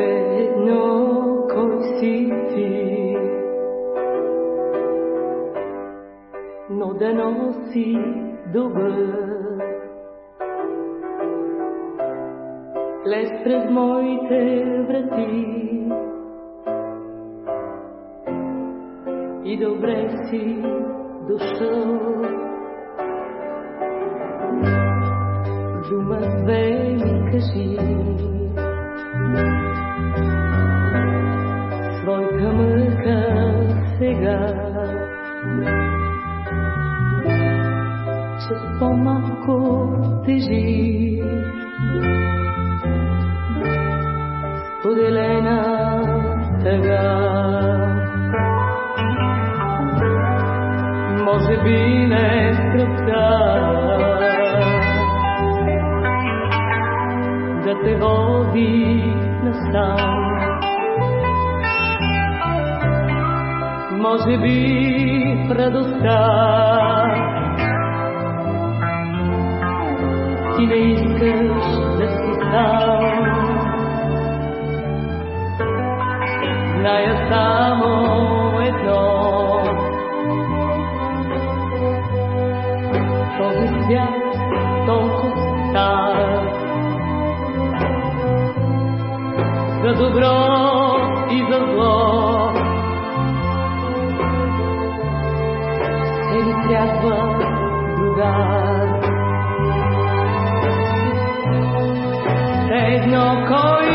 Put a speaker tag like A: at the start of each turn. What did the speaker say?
A: едно кой си ти. И добре си дошъл. Че по-малко тежи споделена тъга. Може би не скръпта да те води насам. Може би радостта ти не искаш да си сам. Зная само едно. Този свят толкова стар. За добро и за зло. Все ли трябва другар? Все едно кой